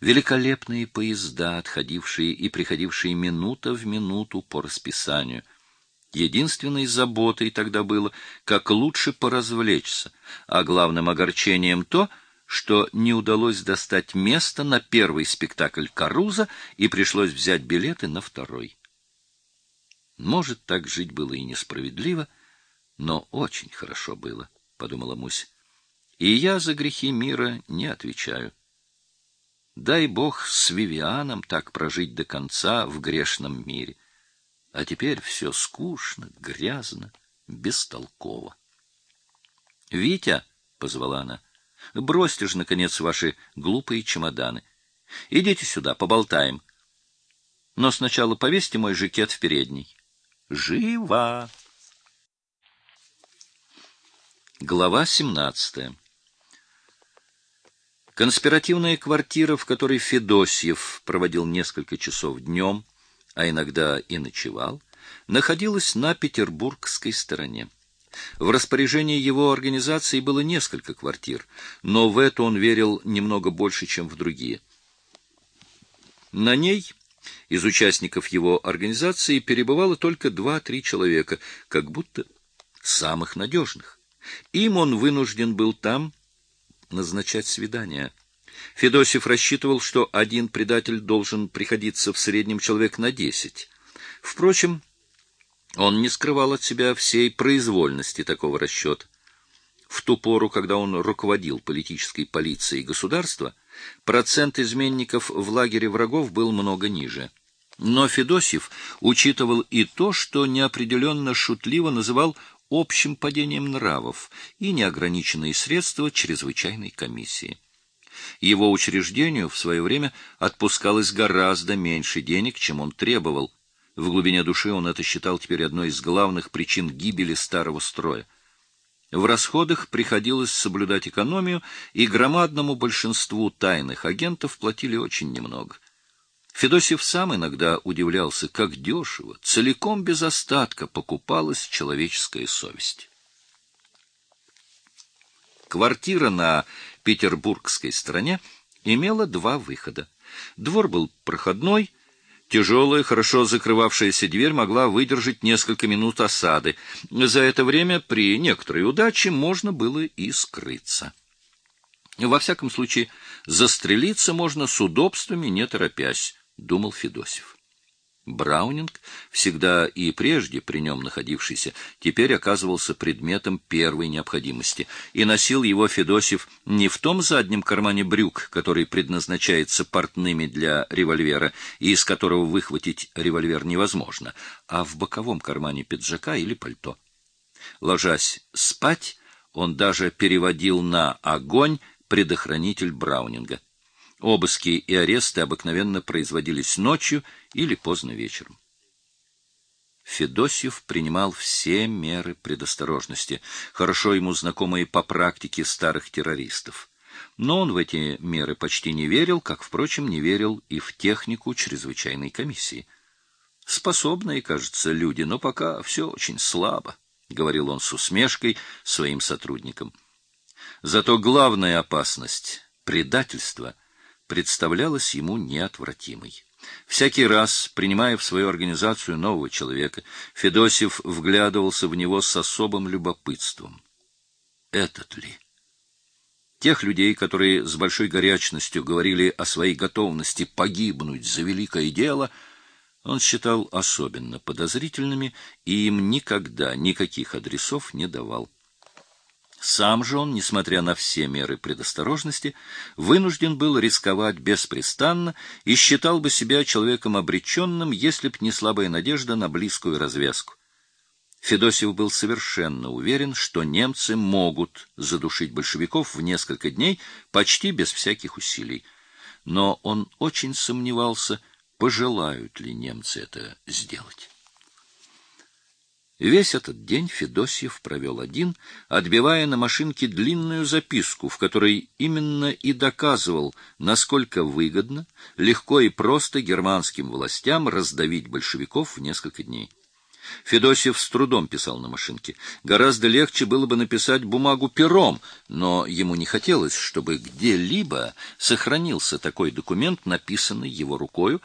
великолепные поезда, отходившие и приходившие минута в минуту по расписанию. Единственной заботой тогда было, как лучше поразвлечься, а главным огорчением то, что не удалось достать место на первый спектакль «Каруза» и пришлось взять билеты на второй. Может, так жить было и несправедливо, но очень хорошо было, — подумала Муся. И я за грехи мира не отвечаю. Дай Бог с Вивианом так прожить до конца в грешном мире. А теперь все скучно, грязно, бестолково. — Витя, — позвала она, — бросьте же, наконец, ваши глупые чемоданы. Идите сюда, поболтаем. Но сначала повесьте мой жакет в передней. Живо! Глава семнадцатая Конспиративная квартира, в которой Федосьев проводил несколько часов днем, а иногда и ночевал, находилась на петербургской стороне. В распоряжении его организации было несколько квартир, но в это он верил немного больше, чем в другие. На ней из участников его организации перебывало только два-три человека, как будто самых надежных. Им он вынужден был там назначать свидания. Федосев рассчитывал, что один предатель должен приходиться в среднем человек на десять. Впрочем, он не скрывал от себя всей произвольности такого расчета. В ту пору, когда он руководил политической полицией государства, процент изменников в лагере врагов был много ниже. Но Федосев учитывал и то, что неопределенно шутливо называл общим падением нравов и неограниченные средства чрезвычайной комиссии. Его учреждению в свое время отпускалось гораздо меньше денег, чем он требовал. В глубине души он это считал теперь одной из главных причин гибели старого строя. В расходах приходилось соблюдать экономию, и громадному большинству тайных агентов платили очень немного. Федосев сам иногда удивлялся, как дешево, целиком без остатка покупалась человеческая совесть. Квартира на петербургской стороне имела два выхода. Двор был проходной, тяжелая, хорошо закрывавшаяся дверь могла выдержать несколько минут осады. За это время при некоторой удаче можно было и скрыться. Во всяком случае, застрелиться можно с удобствами, не торопясь. — думал Федосев. Браунинг, всегда и прежде при нем находившийся, теперь оказывался предметом первой необходимости, и носил его Федосев не в том заднем кармане брюк, который предназначается портными для револьвера и из которого выхватить револьвер невозможно, а в боковом кармане пиджака или пальто. Ложась спать, он даже переводил на огонь предохранитель Браунинга. Обыски и аресты обыкновенно производились ночью или поздно вечером. Федосьев принимал все меры предосторожности, хорошо ему знакомые по практике старых террористов. Но он в эти меры почти не верил, как, впрочем, не верил и в технику чрезвычайной комиссии. Способные, кажется, люди, но пока все очень слабо, — говорил он с усмешкой своим сотрудникам. Зато главная опасность — предательство — представлялась ему неотвратимой. Всякий раз, принимая в свою организацию нового человека, Федосев вглядывался в него с особым любопытством. Этот ли? Тех людей, которые с большой горячностью говорили о своей готовности погибнуть за великое дело, он считал особенно подозрительными и им никогда никаких адресов не давал. Сам же он, несмотря на все меры предосторожности, вынужден был рисковать беспрестанно и считал бы себя человеком обреченным, если б не слабая надежда на близкую развязку. Федосев был совершенно уверен, что немцы могут задушить большевиков в несколько дней почти без всяких усилий. Но он очень сомневался, пожелают ли немцы это сделать. Весь этот день Федосьев провел один, отбивая на машинке длинную записку, в которой именно и доказывал, насколько выгодно, легко и просто германским властям раздавить большевиков в несколько дней. Федосьев с трудом писал на машинке. Гораздо легче было бы написать бумагу пером, но ему не хотелось, чтобы где-либо сохранился такой документ, написанный его рукою,